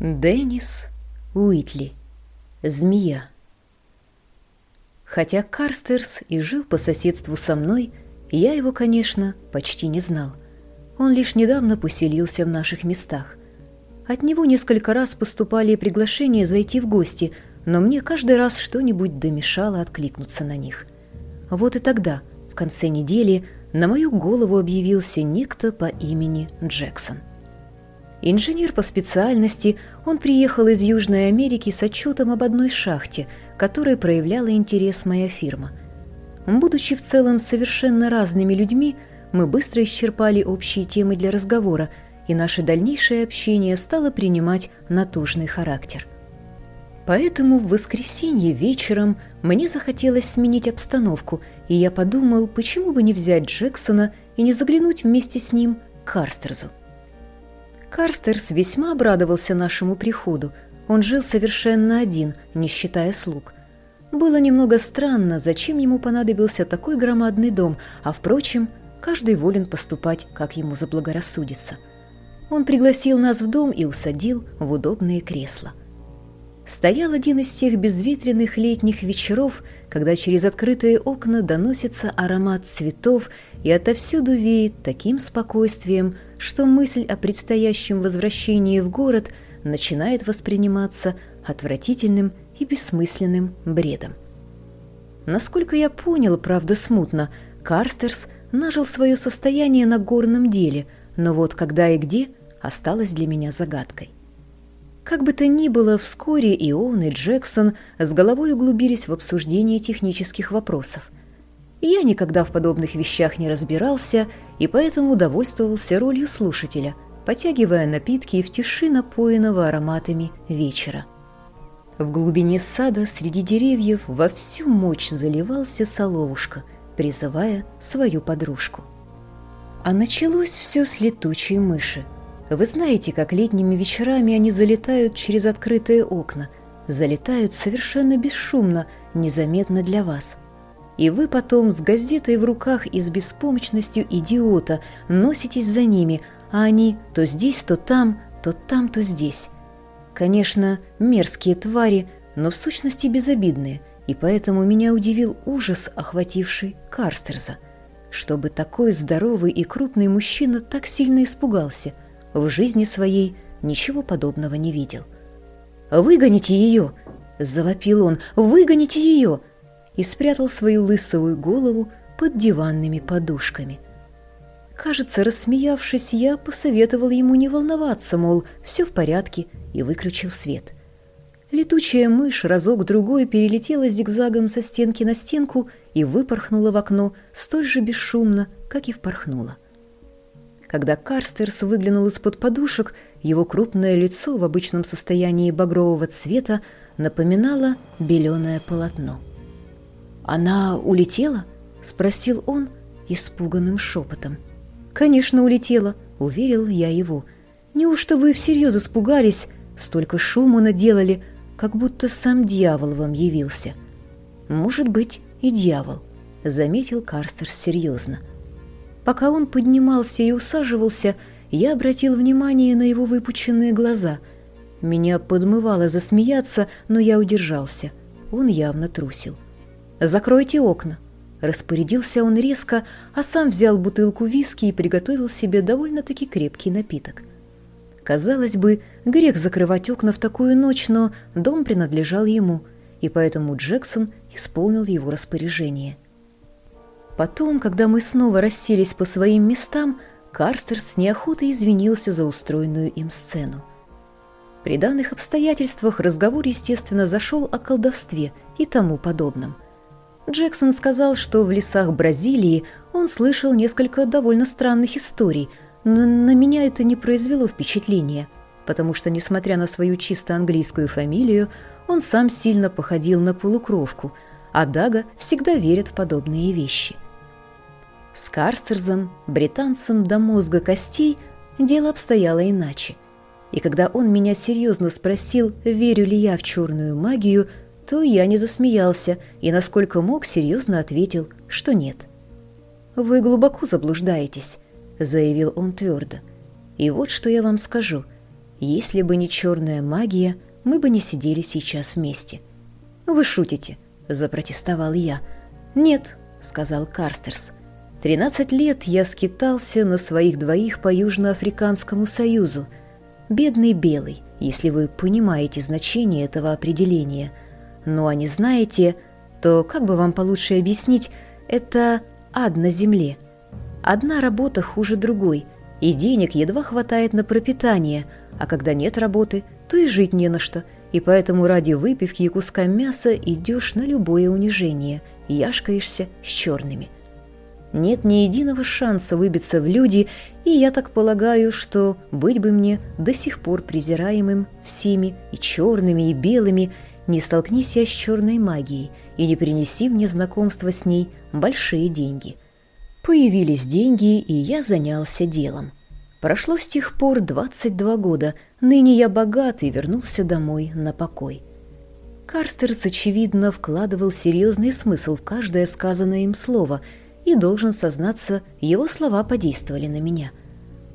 Деннис Уитли. Змея. Хотя Карстерс и жил по соседству со мной, я его, конечно, почти не знал. Он лишь недавно поселился в наших местах. От него несколько раз поступали приглашения зайти в гости, но мне каждый раз что-нибудь домешало откликнуться на них. Вот и тогда, в конце недели, на мою голову объявился некто по имени Джексон. Инженер по специальности, он приехал из Южной Америки с отчетом об одной шахте, которой проявляла интерес моя фирма. Будучи в целом совершенно разными людьми, мы быстро исчерпали общие темы для разговора, и наше дальнейшее общение стало принимать натужный характер. Поэтому в воскресенье вечером мне захотелось сменить обстановку, и я подумал, почему бы не взять Джексона и не заглянуть вместе с ним к Карстерзу. Карстерс весьма обрадовался нашему приходу. Он жил совершенно один, не считая слуг. Было немного странно, зачем ему понадобился такой громадный дом, а, впрочем, каждый волен поступать, как ему заблагорассудится. Он пригласил нас в дом и усадил в удобные кресла. Стоял один из тех безветренных летних вечеров, когда через открытые окна доносится аромат цветов и отовсюду веет таким спокойствием, что мысль о предстоящем возвращении в город начинает восприниматься отвратительным и бессмысленным бредом. Насколько я понял, правда смутно, Карстерс нажил свое состояние на горном деле, но вот когда и где осталось для меня загадкой. Как бы то ни было, вскоре и он, и Джексон с головой углубились в обсуждение технических вопросов. Я никогда в подобных вещах не разбирался и поэтому удовольствовался ролью слушателя, потягивая напитки в тиши напоенного ароматами вечера. В глубине сада среди деревьев во всю мощь заливался соловушка, призывая свою подружку. А началось все с летучей мыши – вы знаете, как летними вечерами они залетают через открытые окна, залетают совершенно бесшумно, незаметно для вас. И вы потом с газетой в руках и с беспомощностью идиота носитесь за ними, а они то здесь, то там, то там, то здесь. Конечно, мерзкие твари, но в сущности безобидные, и поэтому меня удивил ужас, охвативший Карстерза. Чтобы такой здоровый и крупный мужчина так сильно испугался – в жизни своей ничего подобного не видел. «Выгоните ее!» – завопил он. «Выгоните ее!» и спрятал свою лысовую голову под диванными подушками. Кажется, рассмеявшись, я посоветовал ему не волноваться, мол, все в порядке, и выключил свет. Летучая мышь разок-другой перелетела зигзагом со стенки на стенку и выпорхнула в окно столь же бесшумно, как и впорхнула. Когда Карстерс выглянул из-под подушек, его крупное лицо в обычном состоянии багрового цвета напоминало беленое полотно. «Она улетела?» — спросил он испуганным шепотом. «Конечно, улетела», — уверил я его. «Неужто вы всерьез испугались? Столько шума наделали, как будто сам дьявол вам явился». «Может быть, и дьявол», — заметил Карстерс серьезно. Пока он поднимался и усаживался, я обратил внимание на его выпученные глаза. Меня подмывало засмеяться, но я удержался. Он явно трусил. «Закройте окна», — распорядился он резко, а сам взял бутылку виски и приготовил себе довольно-таки крепкий напиток. Казалось бы, грех закрывать окна в такую ночь, но дом принадлежал ему, и поэтому Джексон исполнил его распоряжение. Потом, когда мы снова расселись по своим местам, Карстер с неохотой извинился за устроенную им сцену. При данных обстоятельствах разговор, естественно, зашел о колдовстве и тому подобном. Джексон сказал, что в лесах Бразилии он слышал несколько довольно странных историй, но на меня это не произвело впечатления, потому что, несмотря на свою чисто английскую фамилию, он сам сильно походил на полукровку, а Дага всегда верит в подобные вещи – с Карстерзом, британцем до мозга костей, дело обстояло иначе. И когда он меня серьезно спросил, верю ли я в черную магию, то я не засмеялся и, насколько мог, серьезно ответил, что нет. «Вы глубоко заблуждаетесь», — заявил он твердо. «И вот что я вам скажу. если бы не черная магия, мы бы не сидели сейчас вместе. «Вы шутите», — запротестовал я. «Нет», — сказал Карстерс. «Тринадцать лет я скитался на своих двоих по Южноафриканскому союзу. Бедный белый, если вы понимаете значение этого определения. Ну а не знаете, то как бы вам получше объяснить, это ад на земле. Одна работа хуже другой, и денег едва хватает на пропитание, а когда нет работы, то и жить не на что, и поэтому ради выпивки и куска мяса идешь на любое унижение, яшкаешься с черными. Нет ни единого шанса выбиться в люди, и я так полагаю, что быть бы мне до сих пор презираемым всеми и черными, и белыми, не столкнись я с черной магией и не принеси мне знакомство с ней большие деньги. Появились деньги, и я занялся делом. Прошло с тех пор 22 года, ныне я богат и вернулся домой на покой. Карстерс, очевидно, вкладывал серьезный смысл в каждое сказанное им слово, и, должен сознаться, его слова подействовали на меня.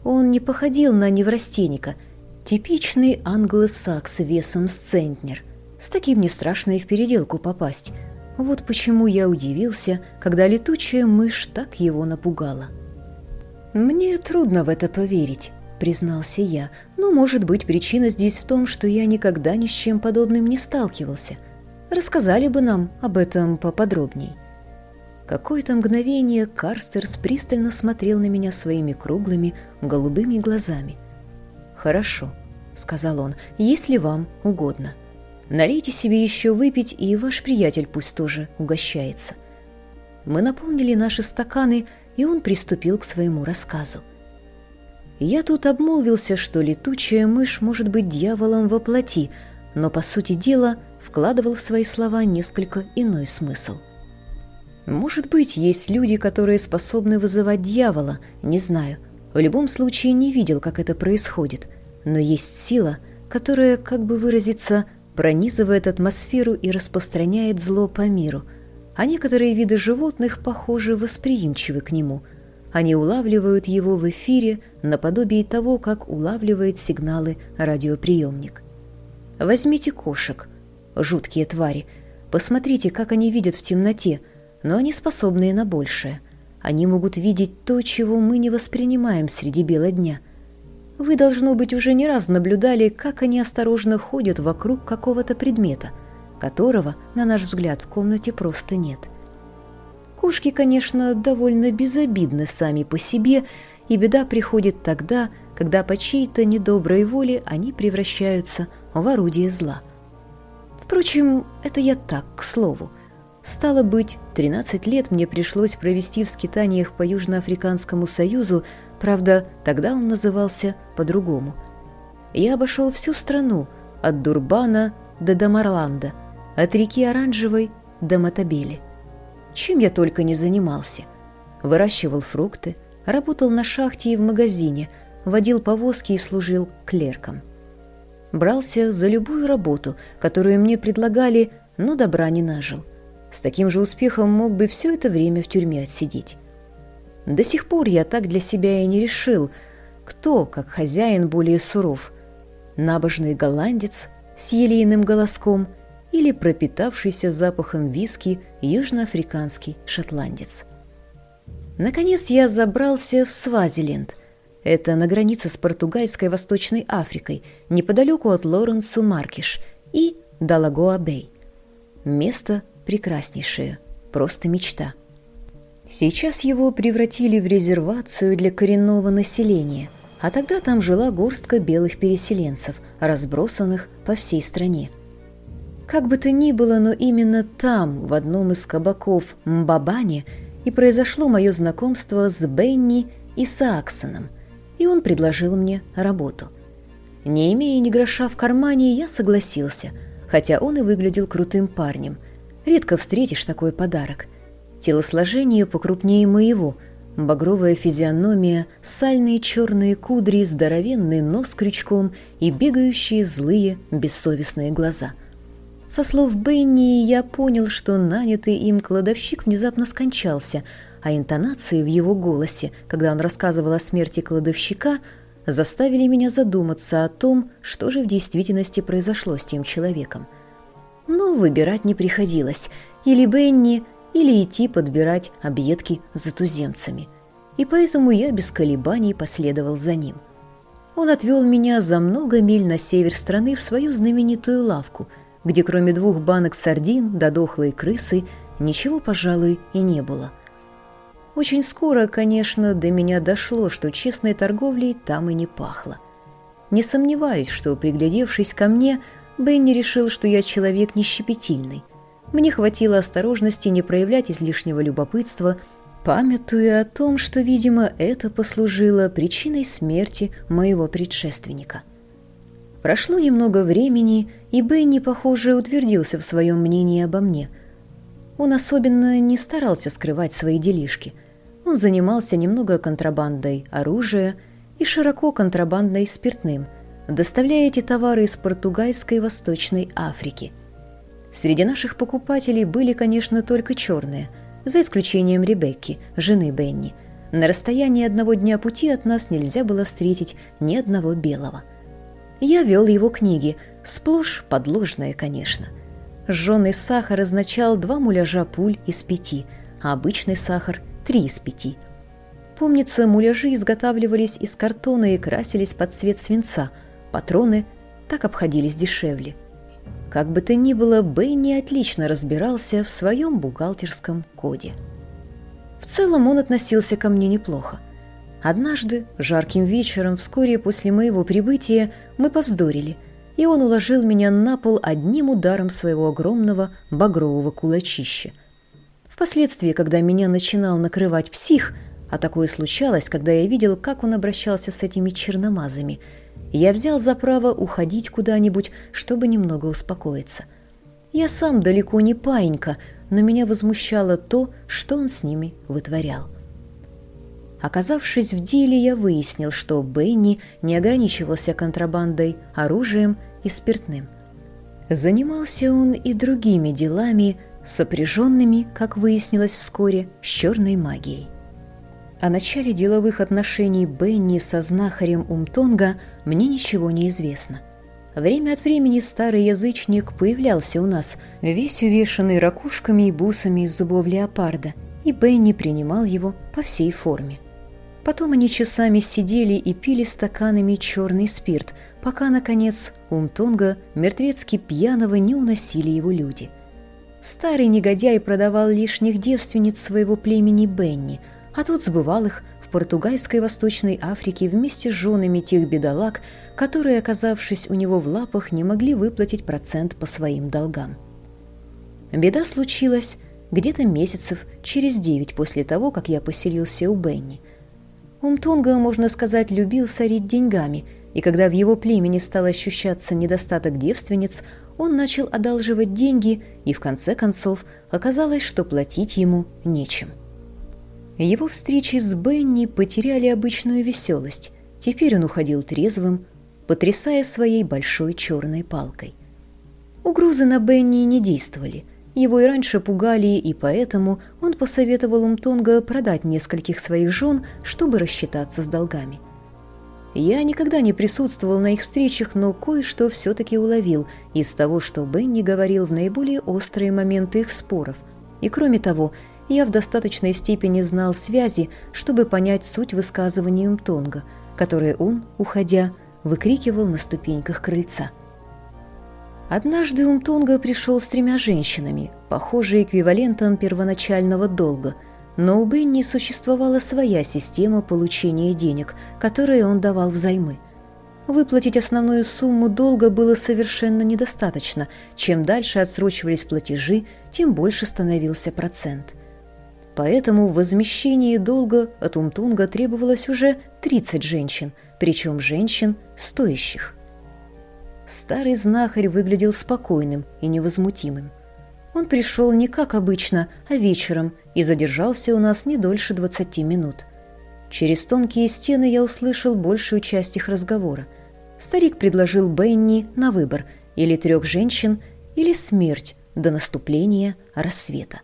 Он не походил на неврастенника, типичный англосакс весом с центнер. С таким не страшно и в переделку попасть – вот почему я удивился, когда летучая мышь так его напугала. «Мне трудно в это поверить», — признался я, «но, может быть, причина здесь в том, что я никогда ни с чем подобным не сталкивался. Рассказали бы нам об этом поподробней». Какое-то мгновение Карстерс пристально смотрел на меня своими круглыми голубыми глазами. «Хорошо», — сказал он, — «если вам угодно». Налейте себе еще выпить, и ваш приятель пусть тоже угощается. Мы наполнили наши стаканы, и он приступил к своему рассказу. Я тут обмолвился, что летучая мышь может быть дьяволом во плоти, но, по сути дела, вкладывал в свои слова несколько иной смысл. Может быть, есть люди, которые способны вызывать дьявола, не знаю. В любом случае не видел, как это происходит. Но есть сила, которая, как бы выразиться, пронизывает атмосферу и распространяет зло по миру, а некоторые виды животных, похоже, восприимчивы к нему. Они улавливают его в эфире наподобие того, как улавливает сигналы радиоприемник. Возьмите кошек, жуткие твари, посмотрите, как они видят в темноте, но они способны на большее. Они могут видеть то, чего мы не воспринимаем среди бела дня – вы, должно быть, уже не раз наблюдали, как они осторожно ходят вокруг какого-то предмета, которого, на наш взгляд, в комнате просто нет. Кошки, конечно, довольно безобидны сами по себе, и беда приходит тогда, когда по чьей-то недоброй воле они превращаются в орудие зла. Впрочем, это я так, к слову. Стало быть, 13 лет мне пришлось провести в скитаниях по Южноафриканскому союзу, Правда, тогда он назывался по-другому. Я обошел всю страну, от Дурбана до Дамарланда, от реки Оранжевой до Матабели. Чем я только не занимался. Выращивал фрукты, работал на шахте и в магазине, водил повозки и служил клерком. Брался за любую работу, которую мне предлагали, но добра не нажил. С таким же успехом мог бы все это время в тюрьме отсидеть. До сих пор я так для себя и не решил, кто, как хозяин, более суров. Набожный голландец с елейным голоском или пропитавшийся запахом виски южноафриканский шотландец. Наконец я забрался в Свазиленд. Это на границе с португальской Восточной Африкой, неподалеку от Лоренсу Маркиш и Далагоа-Бэй. Место прекраснейшее, просто мечта – Сейчас его превратили в резервацию для коренного населения, а тогда там жила горстка белых переселенцев, разбросанных по всей стране. Как бы то ни было, но именно там, в одном из кабаков Мбабане, и произошло мое знакомство с Бенни и Сааксоном, и он предложил мне работу. Не имея ни гроша в кармане, я согласился, хотя он и выглядел крутым парнем. Редко встретишь такой подарок – Телосложение покрупнее моего, багровая физиономия, сальные черные кудри, здоровенный нос крючком и бегающие злые, бессовестные глаза. Со слов Бенни я понял, что нанятый им кладовщик внезапно скончался, а интонации в его голосе, когда он рассказывал о смерти кладовщика, заставили меня задуматься о том, что же в действительности произошло с тем человеком. Но выбирать не приходилось. Или Бенни, или идти подбирать объедки за туземцами. И поэтому я без колебаний последовал за ним. Он отвел меня за много миль на север страны в свою знаменитую лавку, где кроме двух банок сардин да дохлой крысы ничего, пожалуй, и не было – очень скоро, конечно, до меня дошло, что честной торговлей там и не пахло. Не сомневаюсь, что, приглядевшись ко мне, Бенни решил, что я человек нещепетильный. Мне хватило осторожности не проявлять излишнего любопытства, памятуя о том, что, видимо, это послужило причиной смерти моего предшественника. Прошло немного времени, и Бенни, похоже, утвердился в своем мнении обо мне. Он особенно не старался скрывать свои делишки – он занимался немного контрабандой оружия и широко контрабандой спиртным, доставляя эти товары из португальской и Восточной Африки. Среди наших покупателей были, конечно, только черные, за исключением Ребекки, жены Бенни. На расстоянии одного дня пути от нас нельзя было встретить ни одного белого. Я вел его книги, сплошь подложные, конечно. Жженый сахар означал два муляжа пуль из пяти, а обычный сахар – три из пяти. Помнится, муляжи изготавливались из картона и красились под цвет свинца, патроны так обходились дешевле. Как бы то ни было, Бенни отлично разбирался в своем бухгалтерском коде. В целом он относился ко мне неплохо. Однажды, жарким вечером, вскоре после моего прибытия, мы повздорили, и он уложил меня на пол одним ударом своего огромного багрового кулачища – Впоследствии, когда меня начинал накрывать псих, а такое случалось, когда я видел, как он обращался с этими черномазами, я взял за право уходить куда-нибудь, чтобы немного успокоиться. Я сам далеко не паинька, но меня возмущало то, что он с ними вытворял. Оказавшись в деле, я выяснил, что Бенни не ограничивался контрабандой, оружием и спиртным. Занимался он и другими делами, сопряженными, как выяснилось вскоре, с черной магией. О начале деловых отношений Бенни со знахарем Умтонга мне ничего не известно. Время от времени старый язычник появлялся у нас, весь увешанный ракушками и бусами из зубов леопарда, и Бенни принимал его по всей форме. Потом они часами сидели и пили стаканами черный спирт, пока, наконец, Умтонга мертвецки пьяного не уносили его люди – Старый негодяй продавал лишних девственниц своего племени Бенни, а тот сбывал их в португальской Восточной Африке вместе с женами тех бедолаг, которые, оказавшись у него в лапах, не могли выплатить процент по своим долгам. Беда случилась где-то месяцев через девять после того, как я поселился у Бенни. Умтонга, можно сказать, любил сорить деньгами, и когда в его племени стал ощущаться недостаток девственниц, он начал одалживать деньги, и в конце концов оказалось, что платить ему нечем. Его встречи с Бенни потеряли обычную веселость. Теперь он уходил трезвым, потрясая своей большой черной палкой. Угрозы на Бенни не действовали. Его и раньше пугали, и поэтому он посоветовал Умтонга продать нескольких своих жен, чтобы рассчитаться с долгами. Я никогда не присутствовал на их встречах, но кое-что все-таки уловил из того, что Бенни говорил в наиболее острые моменты их споров. И кроме того, я в достаточной степени знал связи, чтобы понять суть высказываний Умтонга, которые он, уходя, выкрикивал на ступеньках крыльца. Однажды Умтонга пришел с тремя женщинами, похожие эквивалентом первоначального долга – но у Бенни существовала своя система получения денег, которые он давал взаймы. Выплатить основную сумму долга было совершенно недостаточно. Чем дальше отсрочивались платежи, тем больше становился процент. Поэтому в возмещении долга от Умтунга требовалось уже 30 женщин, причем женщин стоящих. Старый знахарь выглядел спокойным и невозмутимым. Он пришел не как обычно, а вечером и задержался у нас не дольше 20 минут. Через тонкие стены я услышал большую часть их разговора. Старик предложил Бенни на выбор или трех женщин, или смерть до наступления рассвета.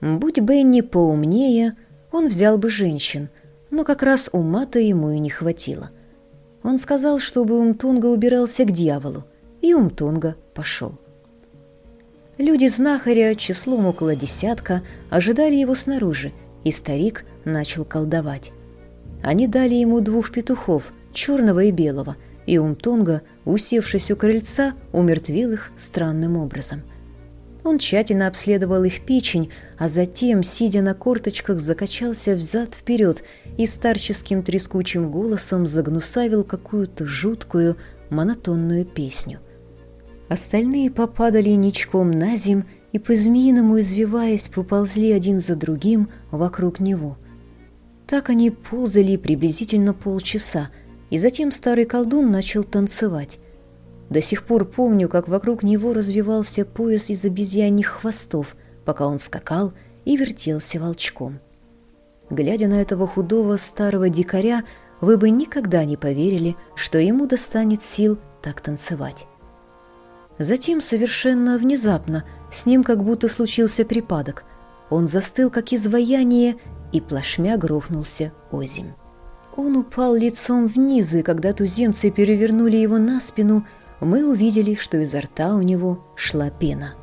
Будь Бенни поумнее, он взял бы женщин, но как раз ума-то ему и не хватило. Он сказал, чтобы Умтунга убирался к дьяволу, и Умтунга пошел. Люди знахаря, числом около десятка, ожидали его снаружи, и старик начал колдовать. Они дали ему двух петухов, черного и белого, и Умтунга, усевшись у крыльца, умертвил их странным образом. Он тщательно обследовал их печень, а затем, сидя на корточках, закачался взад-вперед и старческим трескучим голосом загнусавил какую-то жуткую, монотонную песню. Остальные попадали ничком на земь и, по-змеиному извиваясь, поползли один за другим вокруг него. Так они ползали приблизительно полчаса, и затем старый колдун начал танцевать. До сих пор помню, как вокруг него развивался пояс из обезьяньих хвостов, пока он скакал и вертелся волчком. Глядя на этого худого старого дикаря, вы бы никогда не поверили, что ему достанет сил так танцевать. Затем совершенно внезапно с ним как будто случился припадок. Он застыл, как изваяние, и плашмя грохнулся озимь. Он упал лицом вниз, и когда туземцы перевернули его на спину, мы увидели, что изо рта у него шла пена.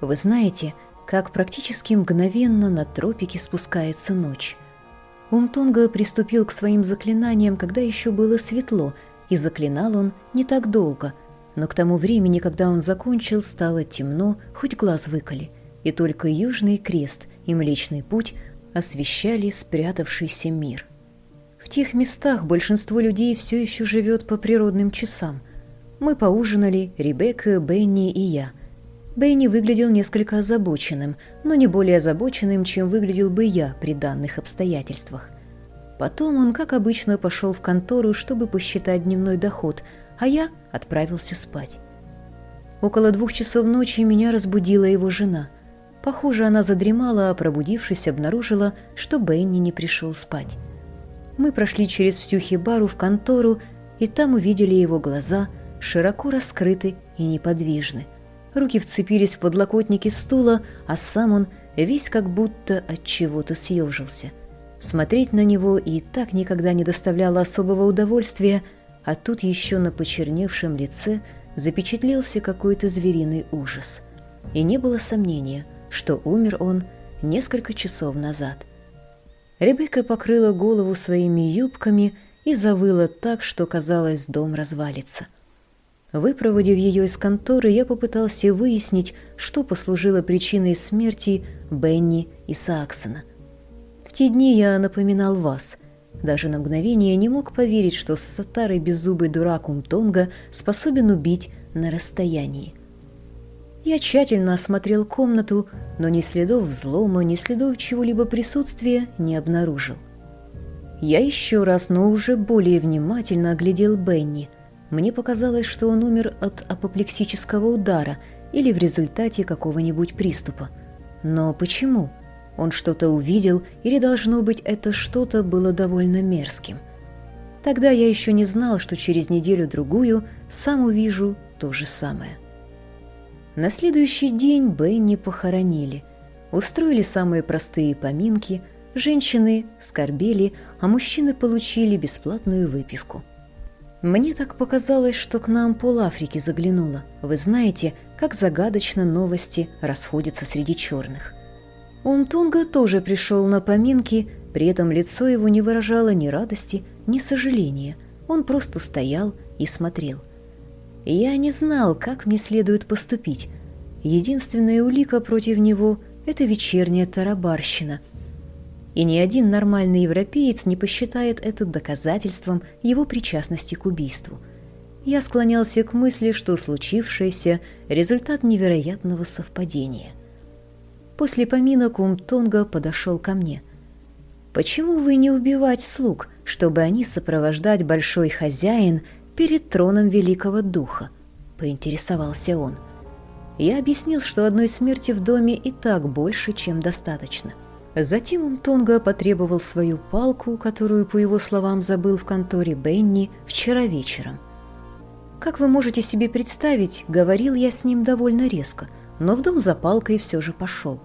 Вы знаете, как практически мгновенно на тропике спускается ночь. Умтонга приступил к своим заклинаниям, когда еще было светло, и заклинал он не так долго – но к тому времени, когда он закончил, стало темно, хоть глаз выколи, и только Южный Крест и Млечный Путь освещали спрятавшийся мир. Тех местах большинство людей все еще живет по природным часам. Мы поужинали, Ребекка, Бенни и я. Бенни выглядел несколько озабоченным, но не более озабоченным, чем выглядел бы я при данных обстоятельствах. Потом он, как обычно, пошел в контору, чтобы посчитать дневной доход – а я отправился спать. Около двух часов ночи меня разбудила его жена. Похоже, она задремала, а пробудившись, обнаружила, что Бенни не пришел спать. Мы прошли через всю хибару в контору, и там увидели его глаза, широко раскрыты и неподвижны. Руки вцепились в подлокотники стула, а сам он весь как будто от чего-то съежился. Смотреть на него и так никогда не доставляло особого удовольствия – а тут еще на почерневшем лице запечатлелся какой-то звериный ужас. И не было сомнения, что умер он несколько часов назад. Ребекка покрыла голову своими юбками и завыла так, что казалось, дом развалится. Выпроводив ее из конторы, я попытался выяснить, что послужило причиной смерти Бенни и Саксона. В те дни я напоминал вас – даже на мгновение не мог поверить, что старый беззубый дурак Умтонга способен убить на расстоянии. Я тщательно осмотрел комнату, но ни следов взлома, ни следов чего-либо присутствия не обнаружил. Я еще раз, но уже более внимательно оглядел Бенни. Мне показалось, что он умер от апоплексического удара или в результате какого-нибудь приступа. Но почему? Он что-то увидел, или, должно быть, это что-то было довольно мерзким. Тогда я еще не знал, что через неделю-другую сам увижу то же самое. На следующий день Бенни похоронили. Устроили самые простые поминки, женщины скорбели, а мужчины получили бесплатную выпивку. Мне так показалось, что к нам пол Африки заглянуло. Вы знаете, как загадочно новости расходятся среди черных. Умтунга тоже пришел на поминки, при этом лицо его не выражало ни радости, ни сожаления. Он просто стоял и смотрел. Я не знал, как мне следует поступить. Единственная улика против него – это вечерняя тарабарщина. И ни один нормальный европеец не посчитает это доказательством его причастности к убийству. Я склонялся к мысли, что случившееся – результат невероятного совпадения – После поминок Умтонга подошел ко мне. «Почему вы не убивать слуг, чтобы они сопровождать большой хозяин перед троном Великого Духа?» — поинтересовался он. Я объяснил, что одной смерти в доме и так больше, чем достаточно. Затем Умтонга потребовал свою палку, которую, по его словам, забыл в конторе Бенни вчера вечером. Как вы можете себе представить, говорил я с ним довольно резко — но в дом за палкой все же пошел.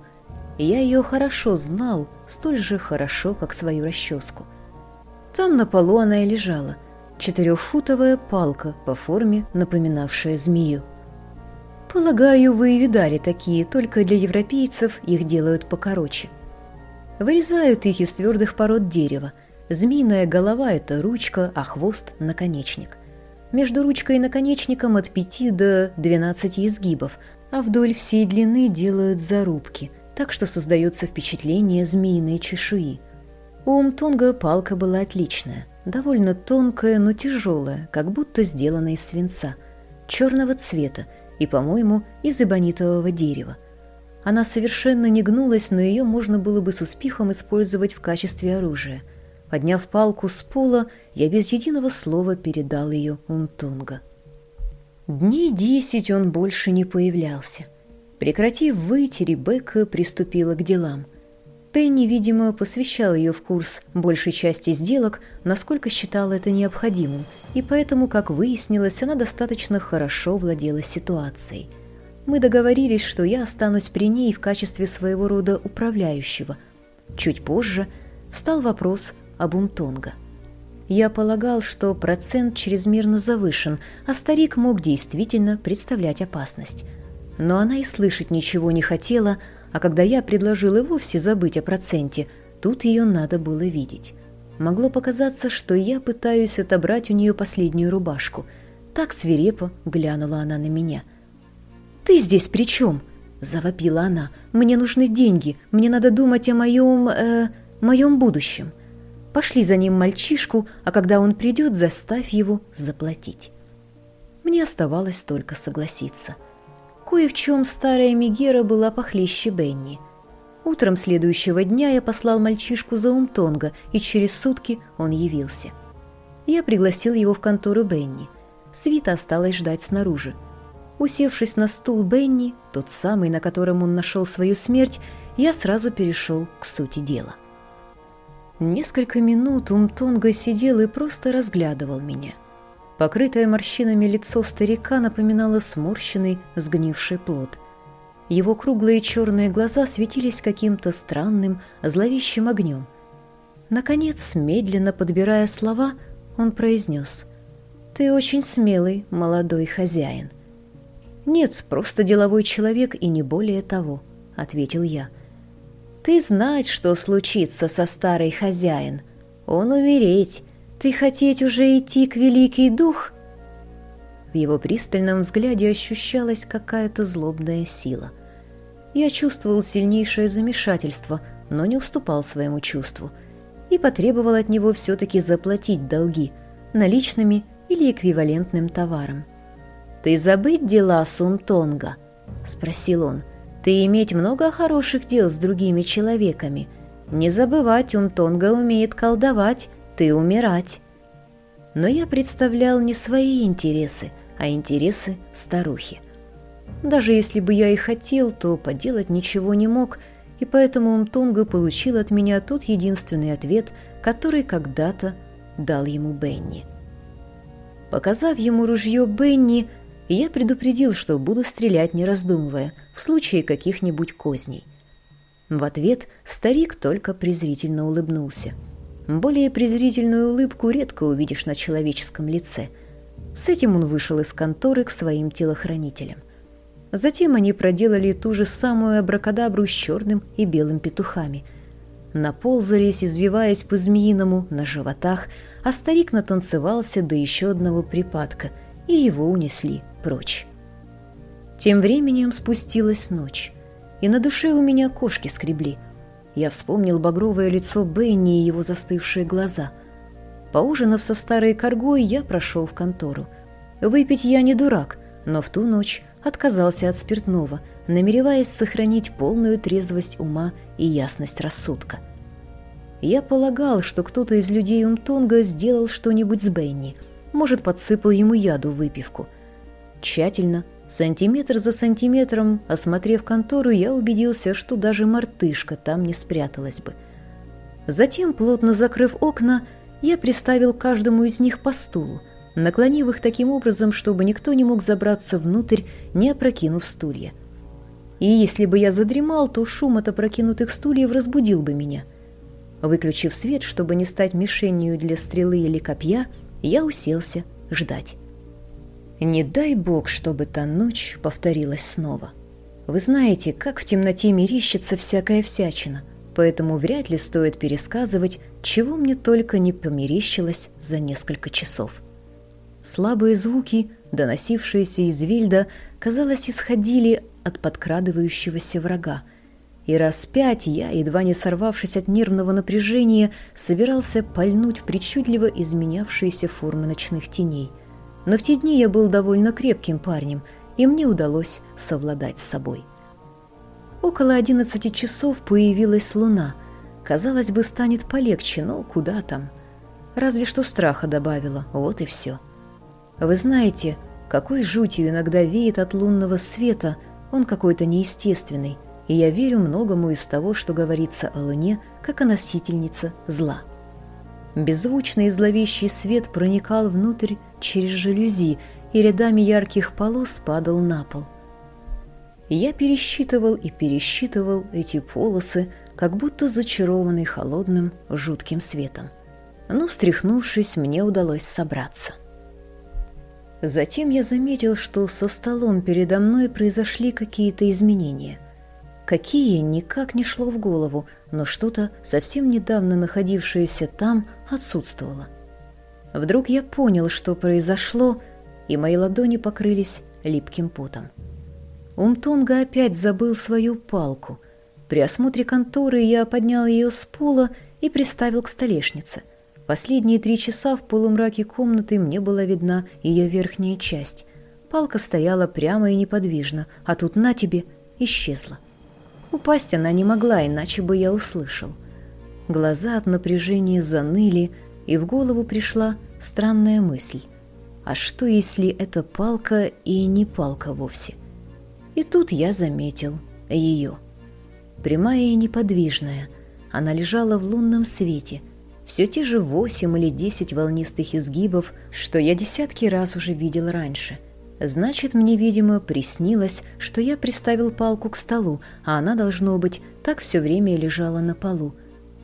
Я ее хорошо знал, столь же хорошо, как свою расческу. Там на полу она и лежала, четырехфутовая палка по форме, напоминавшая змею. Полагаю, вы видали такие, только для европейцев их делают покороче. Вырезают их из твердых пород дерева. Змеиная голова – это ручка, а хвост – наконечник. Между ручкой и наконечником от 5 до 12 изгибов, а вдоль всей длины делают зарубки, так что создается впечатление змеиной чешуи. У Умтонга палка была отличная, довольно тонкая, но тяжелая, как будто сделана из свинца, черного цвета и, по-моему, из эбонитового дерева. Она совершенно не гнулась, но ее можно было бы с успехом использовать в качестве оружия. Подняв палку с пола, я без единого слова передал ее Умтунга. Дней десять он больше не появлялся. Прекратив выйти, Ребекка приступила к делам. Пенни, видимо, посвящал ее в курс большей части сделок, насколько считала это необходимым, и поэтому, как выяснилось, она достаточно хорошо владела ситуацией. Мы договорились, что я останусь при ней в качестве своего рода управляющего. Чуть позже встал вопрос об Умтонга. Я полагал, что процент чрезмерно завышен, а старик мог действительно представлять опасность. Но она и слышать ничего не хотела, а когда я предложил и вовсе забыть о проценте, тут ее надо было видеть. Могло показаться, что я пытаюсь отобрать у нее последнюю рубашку. Так свирепо глянула она на меня. «Ты здесь при чем?» – завопила она. «Мне нужны деньги, мне надо думать о моем... Э, моем будущем. Пошли за ним мальчишку, а когда он придет, заставь его заплатить». Мне оставалось только согласиться – Кое в чем старая Мегера была похлеще Бенни. Утром следующего дня я послал мальчишку за Умтонга, и через сутки он явился. Я пригласил его в контору Бенни. Свита осталась ждать снаружи. Усевшись на стул Бенни, тот самый, на котором он нашел свою смерть, я сразу перешел к сути дела. Несколько минут Умтонга сидел и просто разглядывал меня – Покрытое морщинами лицо старика напоминало сморщенный, сгнивший плод. Его круглые черные глаза светились каким-то странным, зловещим огнем. Наконец, медленно подбирая слова, он произнес «Ты очень смелый, молодой хозяин». «Нет, просто деловой человек и не более того», — ответил я. «Ты знать, что случится со старой хозяин. Он умереть, ты хотеть уже идти к Великий Дух?» В его пристальном взгляде ощущалась какая-то злобная сила. Я чувствовал сильнейшее замешательство, но не уступал своему чувству и потребовал от него все-таки заплатить долги наличными или эквивалентным товаром. «Ты забыть дела Сумтонга?» – спросил он. «Ты иметь много хороших дел с другими человеками. Не забывать, Умтонга умеет колдовать, ты умирать. Но я представлял не свои интересы, а интересы старухи. Даже если бы я и хотел, то поделать ничего не мог, и поэтому Умтунга получил от меня тот единственный ответ, который когда-то дал ему Бенни. Показав ему ружье Бенни, я предупредил, что буду стрелять не раздумывая, в случае каких-нибудь козней. В ответ старик только презрительно улыбнулся – более презрительную улыбку редко увидишь на человеческом лице. С этим он вышел из конторы к своим телохранителям. Затем они проделали ту же самую абракадабру с черным и белым петухами. Наползались, извиваясь по-змеиному, на животах, а старик натанцевался до еще одного припадка, и его унесли прочь. Тем временем спустилась ночь, и на душе у меня кошки скребли – я вспомнил багровое лицо Бенни и его застывшие глаза. Поужинав со старой коргой, я прошел в контору. Выпить я не дурак, но в ту ночь отказался от спиртного, намереваясь сохранить полную трезвость ума и ясность рассудка. Я полагал, что кто-то из людей Умтонга сделал что-нибудь с Бенни, может, подсыпал ему яду в выпивку. Тщательно, Сантиметр за сантиметром, осмотрев контору, я убедился, что даже мартышка там не спряталась бы. Затем, плотно закрыв окна, я приставил каждому из них по стулу, наклонив их таким образом, чтобы никто не мог забраться внутрь, не опрокинув стулья. И если бы я задремал, то шум от опрокинутых стульев разбудил бы меня. Выключив свет, чтобы не стать мишенью для стрелы или копья, я уселся ждать. Не дай бог, чтобы та ночь повторилась снова. Вы знаете, как в темноте мерещится всякая всячина, поэтому вряд ли стоит пересказывать, чего мне только не померещилось за несколько часов. Слабые звуки, доносившиеся из Вильда, казалось, исходили от подкрадывающегося врага. И раз пять я, едва не сорвавшись от нервного напряжения, собирался пальнуть в причудливо изменявшиеся формы ночных теней. Но в те дни я был довольно крепким парнем, и мне удалось совладать с собой. Около одиннадцати часов появилась луна. Казалось бы, станет полегче, но куда там? Разве что страха добавила, вот и все. Вы знаете, какой жутью иногда веет от лунного света – он какой-то неестественный, и я верю многому из того, что говорится о Луне, как о носительнице зла. Беззвучный и зловещий свет проникал внутрь через жалюзи и рядами ярких полос падал на пол. Я пересчитывал и пересчитывал эти полосы, как будто зачарованный холодным, жутким светом. Но, встряхнувшись, мне удалось собраться. Затем я заметил, что со столом передо мной произошли какие-то изменения. Какие, никак не шло в голову, но что-то, совсем недавно находившееся там, отсутствовало. Вдруг я понял, что произошло, и мои ладони покрылись липким потом. Умтонга опять забыл свою палку. При осмотре конторы я поднял ее с пола и приставил к столешнице. Последние три часа в полумраке комнаты мне была видна ее верхняя часть. Палка стояла прямо и неподвижно, а тут на тебе исчезла. Упасть она не могла, иначе бы я услышал. Глаза от напряжения заныли, и в голову пришла странная мысль. А что, если это палка и не палка вовсе? И тут я заметил ее. Прямая и неподвижная, она лежала в лунном свете, все те же восемь или десять волнистых изгибов, что я десятки раз уже видел раньше. Значит, мне, видимо, приснилось, что я приставил палку к столу, а она, должно быть, так все время лежала на полу.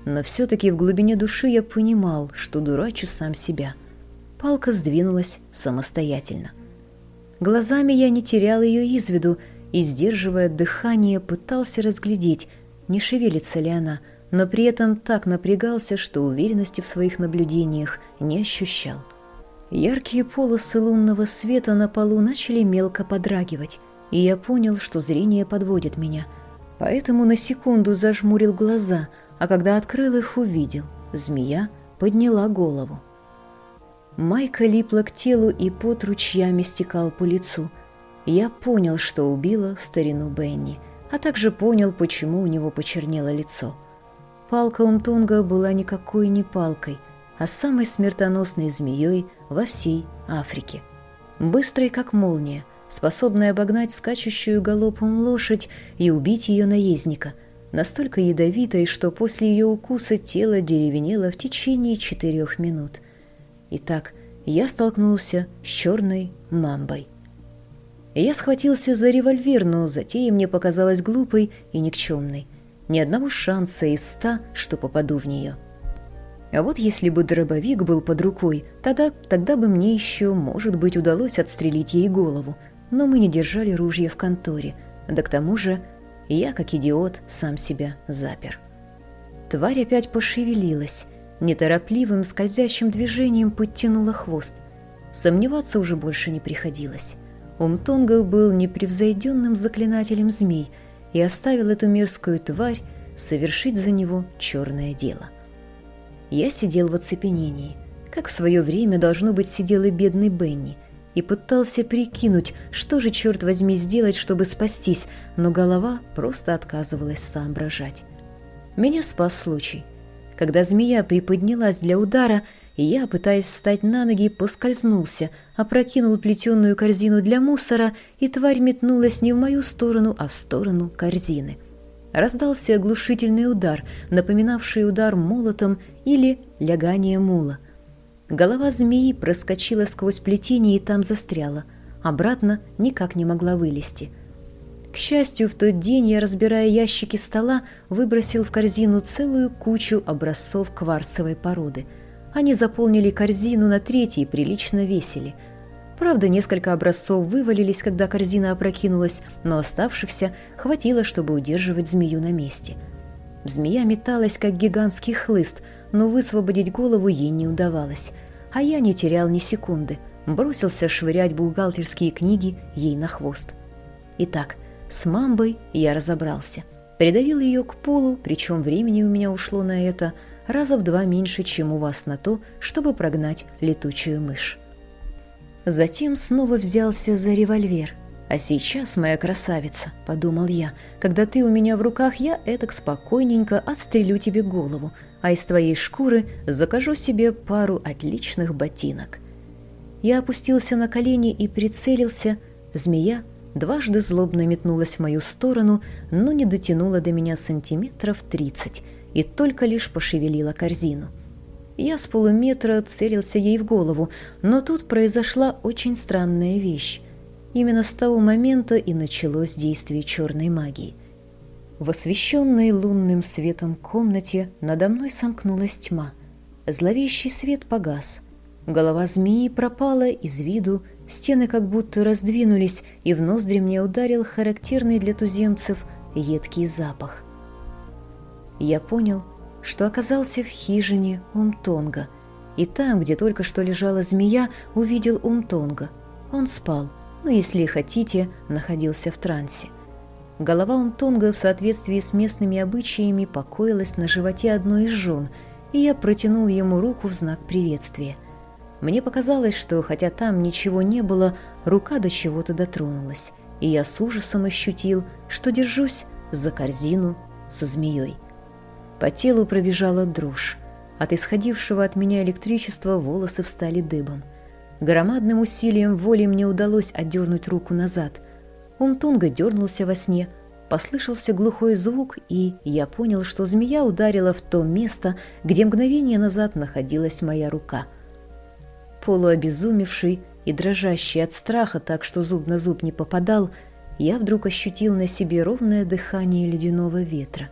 Но все-таки в глубине души я понимал, что дурачу сам себя. Палка сдвинулась самостоятельно. Глазами я не терял ее из виду и, сдерживая дыхание, пытался разглядеть, не шевелится ли она – но при этом так напрягался, что уверенности в своих наблюдениях не ощущал. Яркие полосы лунного света на полу начали мелко подрагивать, и я понял, что зрение подводит меня. Поэтому на секунду зажмурил глаза, а когда открыл их, увидел. Змея подняла голову. Майка липла к телу и пот ручьями стекал по лицу. Я понял, что убила старину Бенни, а также понял, почему у него почернело лицо – Палка Умтунга была никакой не палкой, а самой смертоносной змеей во всей Африке. Быстрой, как молния, способной обогнать скачущую галопом лошадь и убить ее наездника, настолько ядовитой, что после ее укуса тело деревенело в течение четырех минут. Итак, я столкнулся с черной мамбой. Я схватился за револьвер, но затея мне показалась глупой и никчемной ни одного шанса из ста, что попаду в нее. А вот если бы дробовик был под рукой, тогда, тогда бы мне еще, может быть, удалось отстрелить ей голову, но мы не держали ружья в конторе, да к тому же я, как идиот, сам себя запер. Тварь опять пошевелилась, неторопливым скользящим движением подтянула хвост. Сомневаться уже больше не приходилось. Умтонгов был непревзойденным заклинателем змей – и оставил эту мерзкую тварь совершить за него черное дело. Я сидел в оцепенении, как в свое время, должно быть, сидел и бедный Бенни, и пытался прикинуть, что же, черт возьми, сделать, чтобы спастись, но голова просто отказывалась соображать. Меня спас случай. Когда змея приподнялась для удара, и я, пытаясь встать на ноги, поскользнулся, опрокинул плетеную корзину для мусора, и тварь метнулась не в мою сторону, а в сторону корзины. Раздался оглушительный удар, напоминавший удар молотом или лягание мула. Голова змеи проскочила сквозь плетение и там застряла. Обратно никак не могла вылезти. К счастью, в тот день я, разбирая ящики стола, выбросил в корзину целую кучу образцов кварцевой породы – Они заполнили корзину на третий и прилично весили. Правда, несколько образцов вывалились, когда корзина опрокинулась, но оставшихся хватило, чтобы удерживать змею на месте. Змея металась, как гигантский хлыст, но высвободить голову ей не удавалось. А я не терял ни секунды, бросился швырять бухгалтерские книги ей на хвост. Итак, с мамбой я разобрался. Придавил ее к полу, причем времени у меня ушло на это раза в два меньше, чем у вас на то, чтобы прогнать летучую мышь. Затем снова взялся за револьвер. «А сейчас, моя красавица», — подумал я, — «когда ты у меня в руках, я этак спокойненько отстрелю тебе голову, а из твоей шкуры закажу себе пару отличных ботинок». Я опустился на колени и прицелился. Змея дважды злобно метнулась в мою сторону, но не дотянула до меня сантиметров тридцать и только лишь пошевелила корзину. Я с полуметра целился ей в голову, но тут произошла очень странная вещь. Именно с того момента и началось действие черной магии. В освещенной лунным светом комнате надо мной сомкнулась тьма. Зловещий свет погас. Голова змеи пропала из виду, стены как будто раздвинулись, и в ноздри мне ударил характерный для туземцев едкий запах. Я понял, что оказался в хижине Умтонга, и там, где только что лежала змея, увидел Умтонга. Он спал, но, если хотите, находился в трансе. Голова Умтонга в соответствии с местными обычаями покоилась на животе одной из жен, и я протянул ему руку в знак приветствия. Мне показалось, что, хотя там ничего не было, рука до чего-то дотронулась, и я с ужасом ощутил, что держусь за корзину со змеей. По телу пробежала дрожь. От исходившего от меня электричества волосы встали дыбом. Громадным усилием воли мне удалось отдернуть руку назад. Умтунга дернулся во сне, послышался глухой звук, и я понял, что змея ударила в то место, где мгновение назад находилась моя рука. Полуобезумевший и дрожащий от страха так, что зуб на зуб не попадал, я вдруг ощутил на себе ровное дыхание ледяного ветра.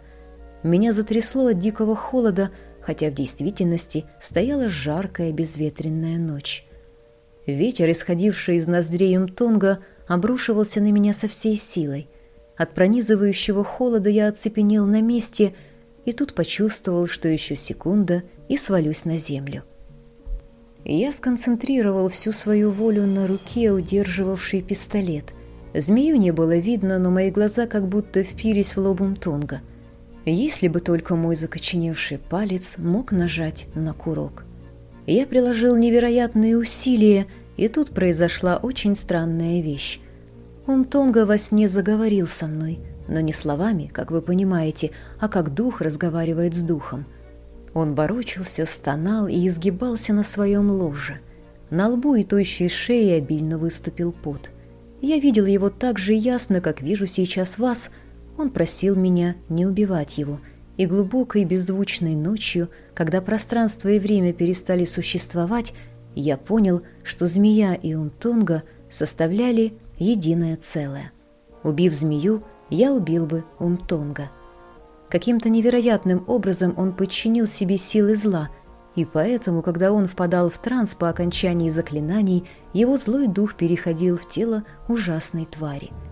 Меня затрясло от дикого холода, хотя в действительности стояла жаркая безветренная ночь. Ветер, исходивший из ноздрей Умтонга, обрушивался на меня со всей силой. От пронизывающего холода я оцепенел на месте и тут почувствовал, что еще секунда и свалюсь на землю. Я сконцентрировал всю свою волю на руке, удерживавшей пистолет. Змею не было видно, но мои глаза как будто впились в лоб Умтонга — если бы только мой закоченевший палец мог нажать на курок. Я приложил невероятные усилия, и тут произошла очень странная вещь. Умтонга во сне заговорил со мной, но не словами, как вы понимаете, а как дух разговаривает с духом. Он борочился, стонал и изгибался на своем ложе. На лбу и тощей шее обильно выступил пот. Я видел его так же ясно, как вижу сейчас вас — он просил меня не убивать его, и глубокой беззвучной ночью, когда пространство и время перестали существовать, я понял, что змея и Умтонга составляли единое целое. Убив змею, я убил бы Умтонга. Каким-то невероятным образом он подчинил себе силы зла, и поэтому, когда он впадал в транс по окончании заклинаний, его злой дух переходил в тело ужасной твари –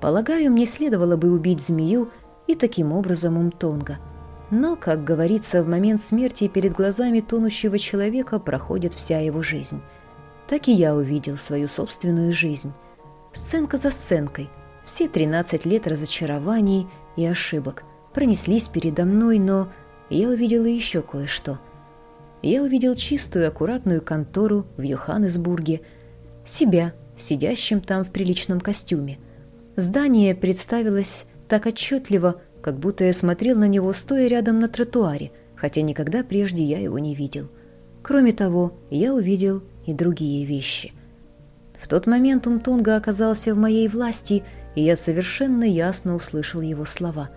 Полагаю, мне следовало бы убить змею и таким образом Умтонга. Но, как говорится, в момент смерти перед глазами тонущего человека проходит вся его жизнь. Так и я увидел свою собственную жизнь. Сценка за сценкой. Все 13 лет разочарований и ошибок пронеслись передо мной, но я увидел еще кое-что. Я увидел чистую, аккуратную контору в Йоханнесбурге, себя, сидящим там в приличном костюме – Здание представилось так отчетливо, как будто я смотрел на него, стоя рядом на тротуаре, хотя никогда прежде я его не видел. Кроме того, я увидел и другие вещи. В тот момент Умтунга оказался в моей власти, и я совершенно ясно услышал его слова.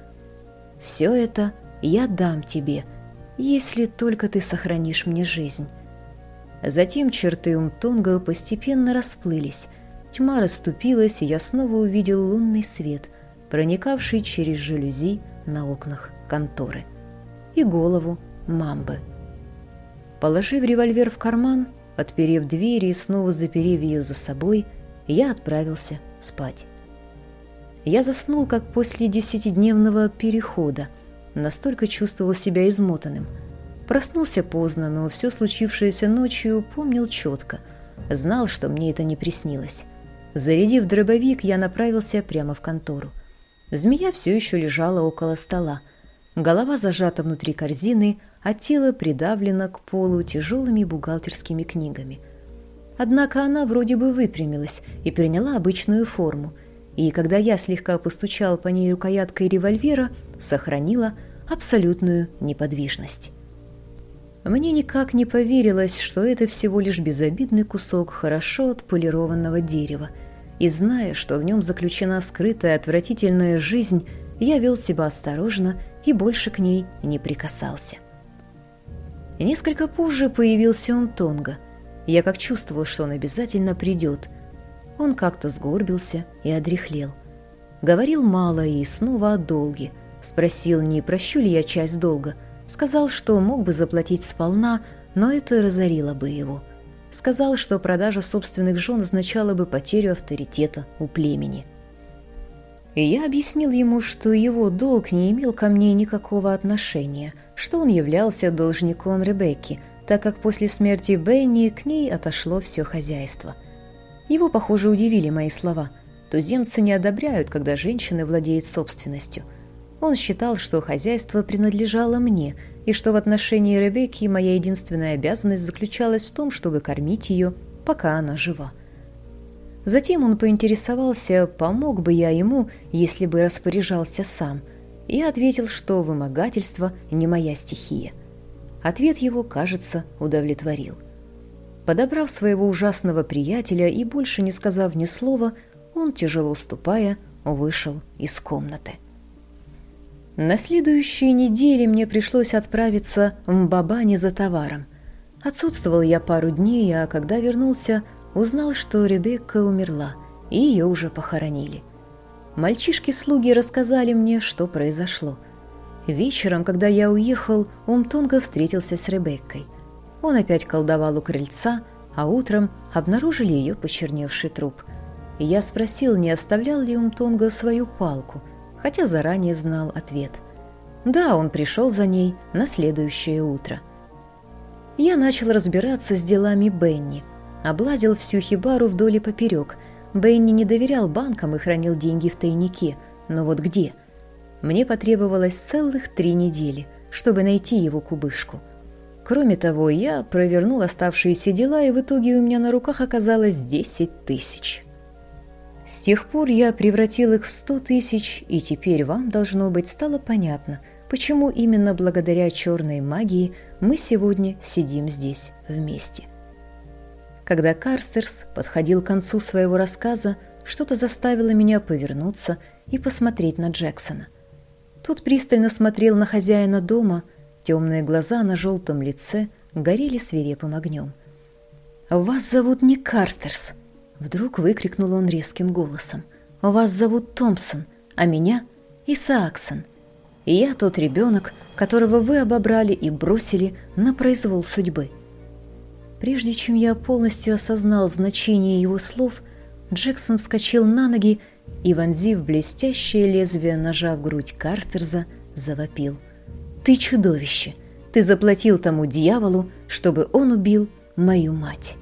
«Все это я дам тебе, если только ты сохранишь мне жизнь». Затем черты Умтунга постепенно расплылись – Тьма расступилась, и я снова увидел лунный свет, проникавший через жалюзи на окнах конторы, и голову мамбы. Положив револьвер в карман, отперев дверь и снова заперев ее за собой, я отправился спать. Я заснул, как после десятидневного перехода, настолько чувствовал себя измотанным. Проснулся поздно, но все случившееся ночью помнил четко, знал, что мне это не приснилось. Зарядив дробовик, я направился прямо в контору. Змея все еще лежала около стола. Голова зажата внутри корзины, а тело придавлено к полу тяжелыми бухгалтерскими книгами. Однако она вроде бы выпрямилась и приняла обычную форму, и когда я слегка постучал по ней рукояткой револьвера, сохранила абсолютную неподвижность. Мне никак не поверилось, что это всего лишь безобидный кусок хорошо отполированного дерева, и зная, что в нем заключена скрытая отвратительная жизнь, я вел себя осторожно и больше к ней не прикасался. Несколько позже появился он Тонга. Я как чувствовал, что он обязательно придет. Он как-то сгорбился и одряхлел. Говорил мало и снова о долге. Спросил, не прощу ли я часть долга. Сказал, что мог бы заплатить сполна, но это разорило бы его. Сказал, что продажа собственных жен означала бы потерю авторитета у племени. И я объяснил ему, что его долг не имел ко мне никакого отношения, что он являлся должником Ребекки, так как после смерти Бенни к ней отошло все хозяйство. Его, похоже, удивили мои слова. Туземцы не одобряют, когда женщины владеют собственностью. Он считал, что хозяйство принадлежало мне, и что в отношении Ребекки моя единственная обязанность заключалась в том, чтобы кормить ее, пока она жива. Затем он поинтересовался, помог бы я ему, если бы распоряжался сам, и ответил, что вымогательство не моя стихия. Ответ его, кажется, удовлетворил. Подобрав своего ужасного приятеля и больше не сказав ни слова, он, тяжело ступая, вышел из комнаты. На следующей неделе мне пришлось отправиться в Мбабани за товаром. Отсутствовал я пару дней, а когда вернулся, узнал, что Ребекка умерла, и ее уже похоронили. Мальчишки-слуги рассказали мне, что произошло. Вечером, когда я уехал, Умтонга встретился с Ребеккой. Он опять колдовал у крыльца, а утром обнаружили ее почерневший труп. Я спросил, не оставлял ли Умтонга свою палку, хотя заранее знал ответ. Да, он пришел за ней на следующее утро. Я начал разбираться с делами Бенни – Облазил всю хибару вдоль и поперек. Бенни не доверял банкам и хранил деньги в тайнике. Но вот где? Мне потребовалось целых три недели, чтобы найти его кубышку. Кроме того, я провернул оставшиеся дела, и в итоге у меня на руках оказалось 10 тысяч. С тех пор я превратил их в 100 тысяч, и теперь вам, должно быть, стало понятно, почему именно благодаря черной магии мы сегодня сидим здесь вместе. Когда Карстерс подходил к концу своего рассказа, что-то заставило меня повернуться и посмотреть на Джексона. Тот пристально смотрел на хозяина дома, темные глаза на желтом лице горели свирепым огнем. «Вас зовут не Карстерс!» Вдруг выкрикнул он резким голосом. «Вас зовут Томпсон, а меня — Исааксон. И я тот ребенок, которого вы обобрали и бросили на произвол судьбы». Прежде чем я полностью осознал значение его слов, Джексон вскочил на ноги и, вонзив блестящее лезвие ножа в грудь Карстерза, завопил. «Ты чудовище! Ты заплатил тому дьяволу, чтобы он убил мою мать!»